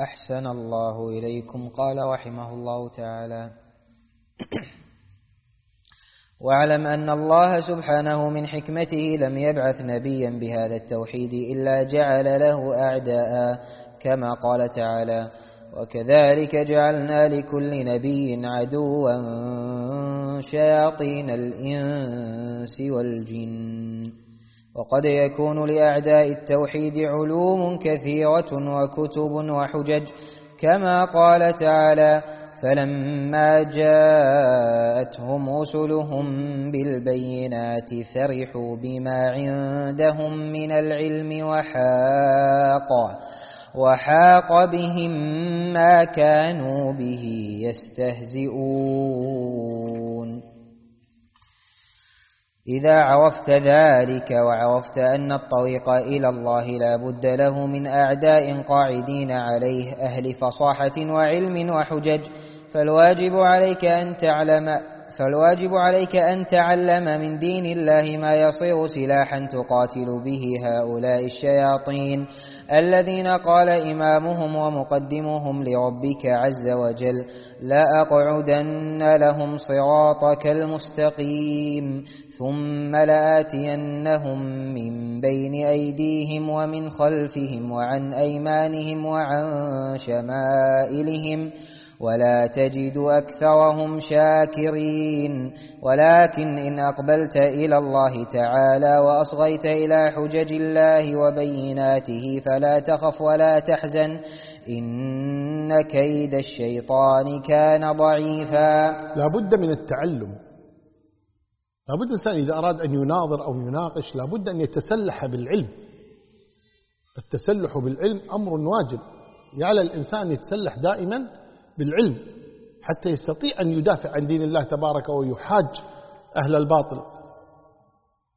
أحسن الله إليكم. قال رحمه الله تعالى واعلم أن الله سبحانه من حكمته لم يبعث نبيا بهذا التوحيد إلا جعل له أعداء كما قال تعالى وكذلك جعلنا لكل نبي عدوا شياطين الإنس والجن. وقد يكون لأعداء التوحيد علوم كثيرة وكتب وحجج كما قال تعالى فلما جاءتهم رسلهم بالبينات فرحوا بما عندهم من العلم وحاق وحاق بهم ما كانوا به يستهزئون. إذا عرفت ذلك وعرفت أن الطريق إلى الله لا بد له من أعداء قاعدين عليه أهل فصاحة وعلم وحجج فالواجب عليك أن تعلم فالواجب عليك أن تعلم من دين الله ما يصير سلاحا تقاتل به هؤلاء الشياطين الذين قال إمامهم ومقدمهم لربك عز وجل لأقعدن لهم صراطك المستقيم ثم لآتينهم من بين أيديهم ومن خلفهم وعن أيمانهم وعن شمائلهم ولا تجد أكثرهم شاكرين. ولكن إن أقبلت إلى الله تعالى وأصغيت إلى حجج الله وبيناته فلا تخف ولا تحزن. إن كيد الشيطان كان ضعيفا. لا بد من التعلم. لا بد الإنسان إذا أراد أن يناظر أو يناقش لا بد أن يتسلح بالعلم. التسلح بالعلم أمر واجب. يعلى الإنسان يتسلح دائما بالعلم حتى يستطيع أن يدافع عن دين الله تبارك ويحاج أهل الباطل.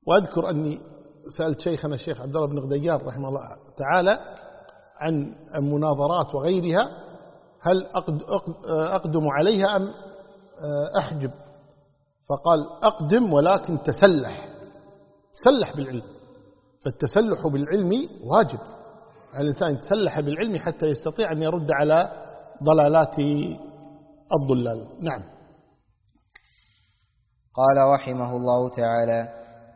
وأذكر أني سألت شيخنا الشيخ عبد الله بن غديار رحمه الله تعالى عن المناظرات وغيرها هل أقدم عليها أم أحجب؟ فقال أقدم ولكن تسلح تسلح بالعلم. فالتسلح بالعلم واجب. على الإنسان يتسلح بالعلم حتى يستطيع أن يرد على ضلالات الضلال. نعم. قال رحمه الله تعالى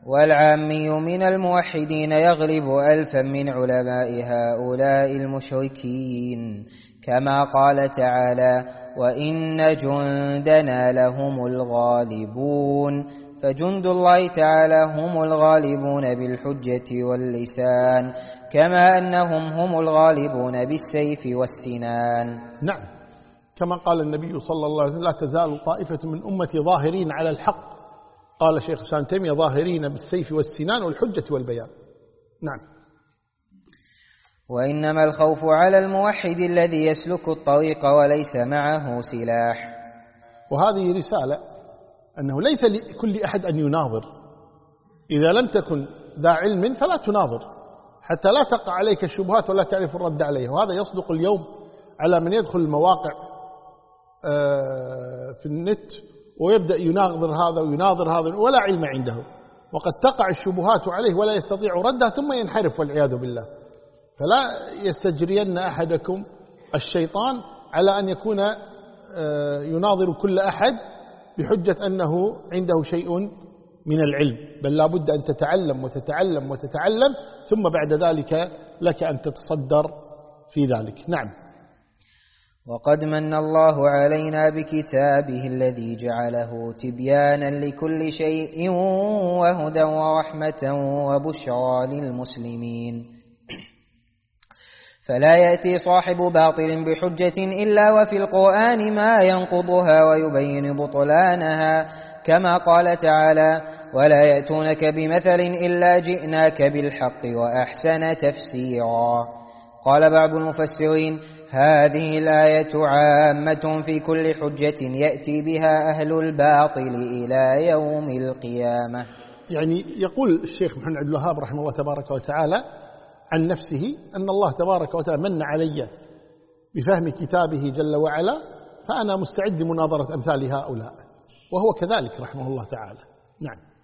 والعامي من الموحدين يغلب ألفا من علماء هؤلاء المشركين. كما قال تعالى وإن جندنا لهم الغالبون. فجند الله تعالى هم الغالبون بالحجة واللسان كما أنهم هم الغالبون بالسيف والسنان. نعم. كما قال النبي صلى الله عليه وسلم لا تزال طائفة من أمتي ظاهرين على الحق. قال شيخ تيمية ظاهرين بالسيف والسنان والحجة والبيان. نعم. وإنما الخوف على الموحد الذي يسلك الطريق وليس معه سلاح. وهذه رسالة أنه ليس لكل أحد أن يناظر. إذا لم تكن ذا علم فلا تناظر. حتى لا تقع عليك الشبهات ولا تعرف الرد عليها. وهذا يصدق اليوم على من يدخل المواقع آه، في النت ويبدأ يناظر هذا ويناظر هذا ولا علم عنده. وقد تقع الشبهات عليه ولا يستطيع ردها ثم ينحرف والعياذ بالله. فلا يستجرين أحدكم الشيطان على أن يكون آه، يناظر كل أحد بحجة أنه عنده شيء من العلم بل لا بد أن تتعلم وتتعلم وتتعلم ثم بعد ذلك لك أن تتصدر في ذلك. نعم. وقد من الله علينا بكتابه الذي جعله تبيانا لكل شيء وهدى ورحمة وبشرى للمسلمين. فلا يأتي صاحب باطل بحجة إلا وفي القرآن ما ينقضها ويبين بطلانها. كما قال تعالى ولا يأتونك بمثل إلا جئناك بالحق وأحسن تفسيرا. قال بعض المفسرين هذه الآية عامة في كل حجة يأتي بها أهل الباطل إلى يوم القيامة. يعني يقول الشيخ محمد عبد الوهاب رحمه الله تبارك وتعالى عن نفسه أن الله تبارك وتعالى من علي بفهم كتابه جل وعلا فأنا مستعد لمناظرة أمثال هؤلاء. وهو كذلك رحمه الله تعالى. نعم.